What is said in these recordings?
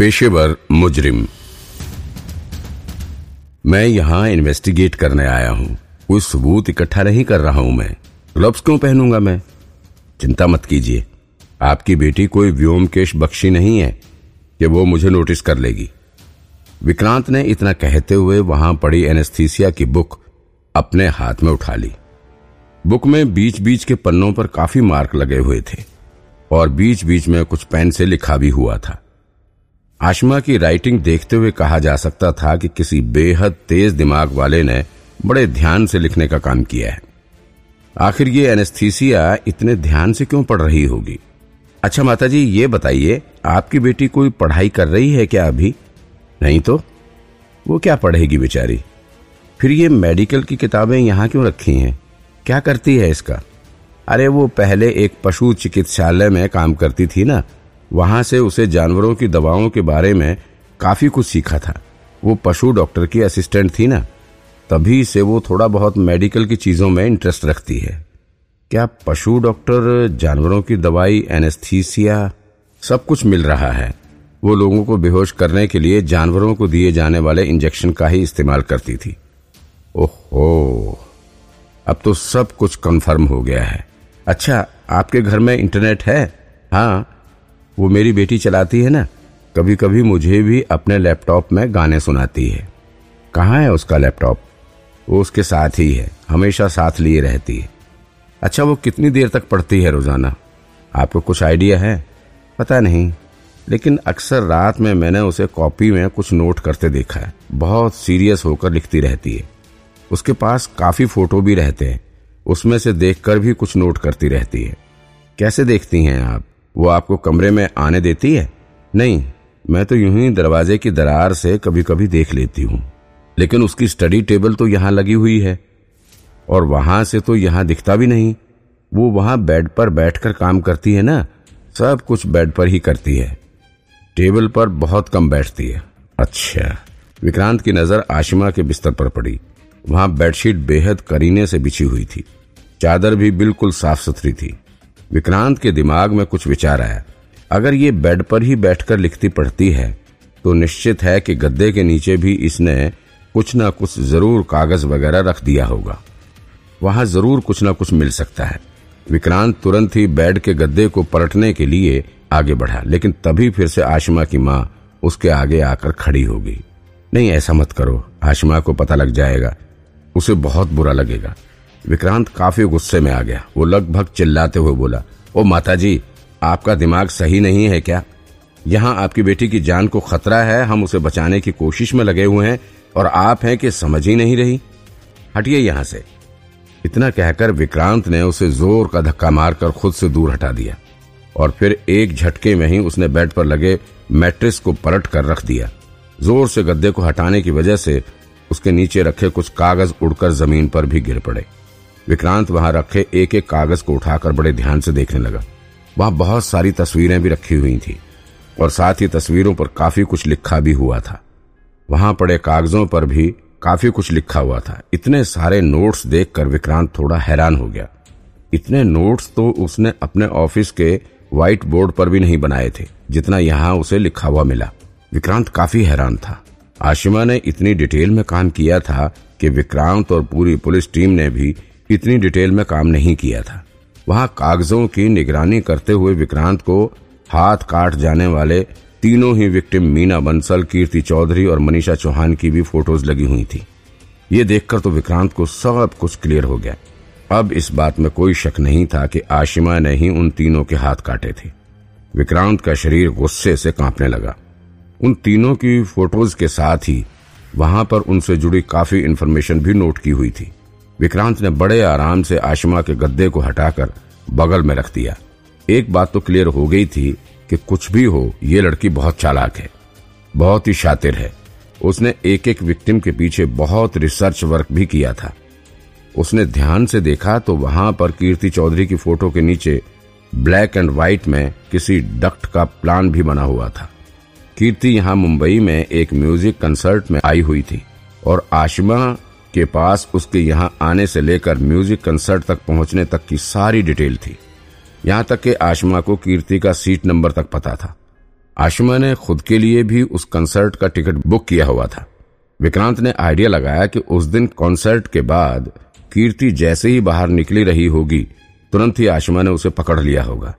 पेशेवर मुजरिम। मैं यहाँ इन्वेस्टिगेट करने आया हूँ। कोई सबूत इकट्ठा नहीं कर रहा हूँ मैं। ग्लव्स क्यों पहनूँगा मैं? चिंता मत कीजिए। आपकी बेटी कोई व्योमकेश बख्शी नहीं है कि वो मुझे नोटिस कर लेगी। विक्रांत ने इतना कहते हुए वहाँ पड़ी एनेस्थीसिया की बुक अपने हाथ में उठा ली। बुक में बीच बीच के पन्नों पर काफ़ी मार्क लगे हुए थे और बीच बीच में कुछ पेन से लिखा भी हुआ था। आशमा की राइटिंग देखते हुए कहा जा सकता था कि किसी बेहद तेज दिमाग वाले ने बड़े ध्यान से लिखने का काम किया है। आखिर ये एनेस्थीसिया इतने ध्यान से क्यों पढ़ रही होगी? अच्छा माता जी ये बताइए, आपकी बेटी कोई पढ़ाई कर रही है क्या अभी? नहीं तो? वो क्या पढ़ेगी बेचारी? फिर ये मेडिकल की किताबें यहाँ क्यों रखी हैं? क्या करती है इसका? अरे वो पहले एक पशु चिकित्सालय में काम करती थी ना वहाँ से उसे जानवरों की दवाओं के बारे में काफ़ी कुछ सीखा था। वो पशु डॉक्टर की असिस्टेंट थी ना? तभी से वो थोड़ा बहुत मेडिकल की चीज़ों में इंटरेस्ट रखती है। क्या पशु डॉक्टर, जानवरों की दवाई, एनेस्थीसिया, सब कुछ मिल रहा है? वो लोगों को बेहोश करने के लिए जानवरों को दिए जाने वाले इंजेक्शन का ही इस्तेमाल करती थी। ओहो! अब तो सब कुछ कंफर्म हो गया है। अच्छा आपके घर में इंटरनेट है? हाँ। वो मेरी बेटी चलाती है ना कभी कभी मुझे भी अपने लैपटॉप में गाने सुनाती है। कहाँ है उसका लैपटॉप? वो उसके साथ ही है, हमेशा साथ लिए रहती है। अच्छा वो कितनी देर तक पढ़ती है रोज़ाना? आपको कुछ आइडिया है? पता नहीं, लेकिन अक्सर रात में मैंने उसे कॉपी में कुछ नोट करते देखा है। बहुत सीरियस होकर लिखती रहती है। उसके पास काफ़ी फ़ोटो भी रहते हैं, उसमें से देखकर भी कुछ नोट करती रहती है। कैसे देखती हैं आप? वो आपको कमरे में आने देती है? नहीं, मैं तो यूँ ही दरवाजे की दरार से कभी कभी देख लेती हूँ। लेकिन उसकी स्टडी टेबल तो यहाँ लगी हुई है। और वहाँ से तो यहाँ दिखता भी नहीं। वो वहाँ बेड पर बैठकर काम करती है ना? सब कुछ बेड पर ही करती है। टेबल पर बहुत कम बैठती है। अच्छा। विक्रांत की नज़र आशिमा के बिस्तर पर पड़ी। वहाँ बेडशीट बेहद करीने से बिछी हुई थी। चादर भी बिल्कुल साफ़ सुथरी थी। विक्रांत के दिमाग में कुछ विचार आया। अगर ये बेड पर ही बैठकर लिखती पढ़ती है तो निश्चित है कि गद्दे के नीचे भी इसने कुछ ना कुछ ज़रूर कागज़ वगैरह रख दिया होगा। वहाँ ज़रूर कुछ ना कुछ मिल सकता है। विक्रांत तुरंत ही बेड के गद्दे को पलटने के लिए आगे बढ़ा, लेकिन तभी फिर से आशमा की माँ उसके आगे आकर खड़ी हो गई नहीं, ऐसा मत करो। आशमा को पता लग जाएगा। उसे बहुत बुरा लगेगा। विक्रांत काफ़ी गुस्से में आ गया। वो लगभग चिल्लाते हुए बोला, ओ माता जी आपका दिमाग सही नहीं है क्या? यहाँ आपकी बेटी की जान को खतरा है, हम उसे बचाने की कोशिश में लगे हुए हैं और आप हैं कि समझ ही नहीं रही। हटिए यहाँ से। इतना कहकर विक्रांत ने उसे ज़ोर का धक्का मारकर खुद से दूर हटा दिया और फिर एक झटके में ही उसने बेड पर लगे मैट्रिस को पलट कर रख दिया। ज़ोर से गद्दे को हटाने की वजह से उसके नीचे रखे कुछ कागज़ उड़कर ज़मीन पर भी गिर पड़े। विक्रांत वहाँ रखे एक एक कागज़ को उठाकर बड़े ध्यान से देखने लगा। वहाँ बहुत सारी तस्वीरें भी रखी हुई थी और साथ ही तस्वीरों पर काफ़ी कुछ लिखा भी हुआ था। वहाँ पड़े कागजों पर भी काफ़ी कुछ लिखा हुआ था। इतने सारे नोट्स देखकर विक्रांत थोड़ा हैरान हो गया। इतने नोट्स तो उसने अपने ऑफ़िस के व्हाइट बोर्ड पर भी नहीं बनाए थे, जितना यहाँ उसे लिखा हुआ मिला। विक्रांत काफ़ी हैरान था। आशिमा ने इतनी डिटेल में काम किया था कि विक्रांत और पूरी पुलिस टीम ने भी इतनी डिटेल में काम नहीं किया था। वहाँ कागजों की निगरानी करते हुए विक्रांत को हाथ काट जाने वाले तीनों ही विक्टिम मीना बंसल, कीर्ति चौधरी और मनीषा चौहान की भी फ़ोटोज़ लगी हुई थी। ये देखकर तो विक्रांत को सब कुछ क्लियर हो गया। अब इस बात में कोई शक नहीं था कि आशिमा ने ही उन तीनों के हाथ काटे थे। विक्रांत का शरीर गुस्से से कांपने लगा। उन तीनों की फ़ोटोज़ के साथ ही वहाँ पर उनसे जुड़ी काफ़ी इन्फॉर्मेशन भी नोट की हुई थी। विक्रांत ने बड़े आराम से आशिमा के गद्दे को हटाकर बगल में रख दिया। एक बात तो क्लियर हो गई थी कि कुछ भी हो, ये लड़की बहुत चालाक है, बहुत ही शातिर है। उसने एक एक विक्टिम के पीछे बहुत रिसर्च वर्क भी किया था। उसने ध्यान से देखा तो वहाँ पर कीर्ति चौधरी की फ़ोटो के नीचे ब्लैक एंड व्हाइट में किसी डक्ट का प्लान भी बना हुआ था। कीर्ति यहाँ मुंबई में एक म्यूज़िक कंसर्ट में आई हुई थी और आशिमा के पास उसके यहाँ आने से लेकर म्यूज़िक कंसर्ट तक पहुँचने तक की सारी डिटेल थी। यहाँ तक कि आशमा को कीर्ति का सीट नंबर तक पता था। आशमा ने खुद के लिए भी उस कंसर्ट का टिकट बुक किया हुआ था। विक्रांत ने आइडिया लगाया कि उस दिन कॉन्सर्ट के बाद कीर्ति जैसे ही बाहर निकली रही होगी, तुरंत ही आशमा ने उसे पकड़ लिया होगा।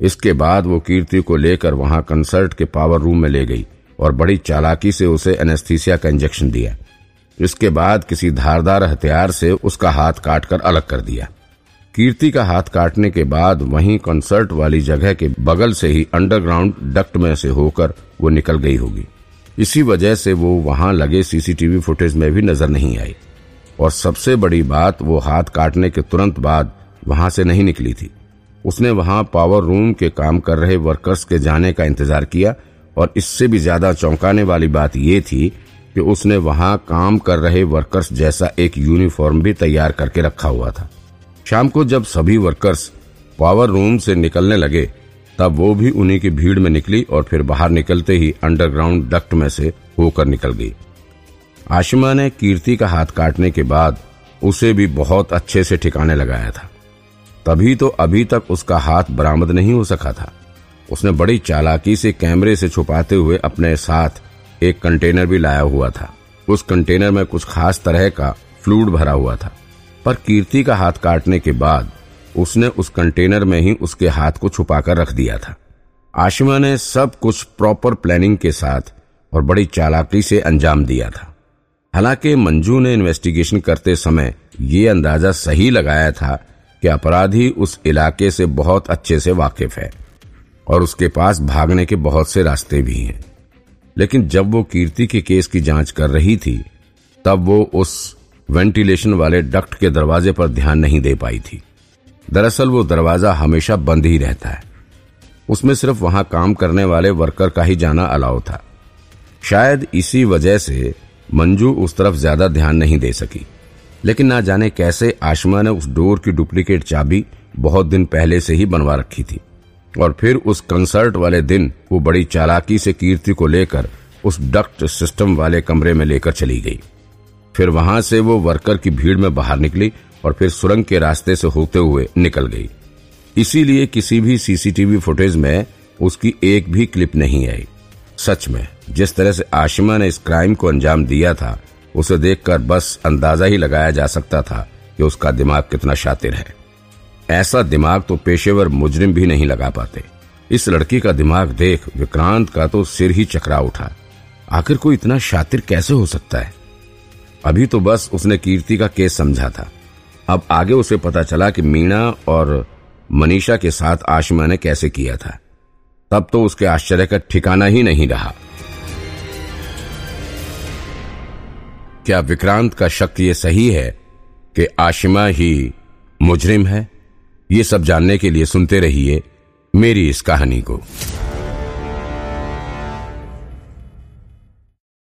इसके बाद वो कीर्ति को लेकर वहाँ कंसर्ट के पावर रूम में ले गई और बड़ी चालाकी से उसे एनेस्थीसिया का इंजेक्शन दिया। इसके बाद किसी धारदार हथियार से उसका हाथ काटकर अलग कर दिया। कीर्ति का हाथ काटने के बाद वहीं कंसर्ट वाली जगह के बगल से ही अंडरग्राउंड डक्ट में से होकर वो निकल गई होगी। इसी वजह से वो वहाँ लगे सीसीटीवी फुटेज में भी नज़र नहीं आई। और सबसे बड़ी बात, वो हाथ काटने के तुरंत बाद वहाँ से नहीं निकली थी। उसने वहाँ पावर रूम के काम कर रहे वर्कर्स के जाने का इंतज़ार किया, और इससे भी ज़्यादा चौंकाने वाली बात यह थी कि उसने वहाँ काम कर रहे वर्कर्स जैसा एक यूनिफॉर्म भी तैयार करके रखा हुआ था। शाम को जब सभी वर्कर्स पावर रूम से निकलने लगे, तब वो भी उन्हीं की भीड़ में निकली और फिर बाहर निकलते ही अंडरग्राउंड डक्ट में से होकर निकल गई। आशिमा ने कीर्ति का हाथ काटने के बाद उसे भी बहुत अच्छे से ठिकाने लगाया था। तभी तो अभी तक उसका हाथ बरामद नहीं हो सका था। उसने बड़ी चालाकी से कैमरे से छुपाते हुए अपने साथ एक कंटेनर भी लाया हुआ था। उस कंटेनर में कुछ खास तरह का फ्लूड भरा हुआ था। पर कीर्ति का हाथ काटने के बाद उसने उस कंटेनर में ही उसके हाथ को छुपाकर रख दिया था। आशिमा ने सब कुछ प्रॉपर प्लानिंग के साथ और बड़ी चालाकी से अंजाम दिया था। हालाँकि मंजू ने इन्वेस्टिगेशन करते समय ये अंदाज़ा सही लगाया था कि अपराधी उस इलाके से बहुत अच्छे से वाकिफ है और उसके पास भागने के बहुत से रास्ते भी हैं। लेकिन जब वो कीर्ति के केस की जाँच कर रही थी, तब वो उस वेंटिलेशन वाले डक्ट के दरवाजे पर ध्यान नहीं दे पाई थी। दरअसल वो दरवाज़ा हमेशा बंद ही रहता है। उसमें सिर्फ़ वहाँ काम करने वाले वर्कर का ही जाना अलाउ था। शायद इसी वजह से मंजू उस तरफ़ ज़्यादा ध्यान नहीं दे सकी। लेकिन ना जाने कैसे आशमा ने उस डोर की डुप्लीकेट चाबी बहुत दिन पहले से ही बनवा रखी थी। और फिर उस कंसर्ट वाले दिन वो बड़ी चालाकी से कीर्ति को लेकर उस डक्ट सिस्टम वाले कमरे में लेकर चली गई। फिर वहाँ से वो वर्कर की भीड़ में बाहर निकली और फिर सुरंग के रास्ते से होते हुए निकल गई। इसीलिए किसी भी सीसीटीवी फुटेज में उसकी एक भी क्लिप नहीं आई। सच में, जिस तरह से आशिमा ने इस क्राइम को अंजाम दिया था, उसे देखकर बस अंदाज़ा ही लगाया जा सकता था कि उसका दिमाग कितना शातिर है। ऐसा दिमाग तो पेशेवर मुजरिम भी नहीं लगा पाते। इस लड़की का दिमाग देख विक्रांत का तो सिर ही चकरा उठा। आखिर कोई इतना शातिर कैसे हो सकता है? अभी तो बस उसने कीर्ति का केस समझा था। अब आगे उसे पता चला कि मीणा और मनीषा के साथ आशमा ने कैसे किया था। तब तो उसके आश्चर्य का ठिकाना ही नहीं रहा। क्या विक्रांत का शक ये सही है कि आशिमा ही मुजरिम है? ये सब जानने के लिए सुनते रहिए मेरी इस कहानी को।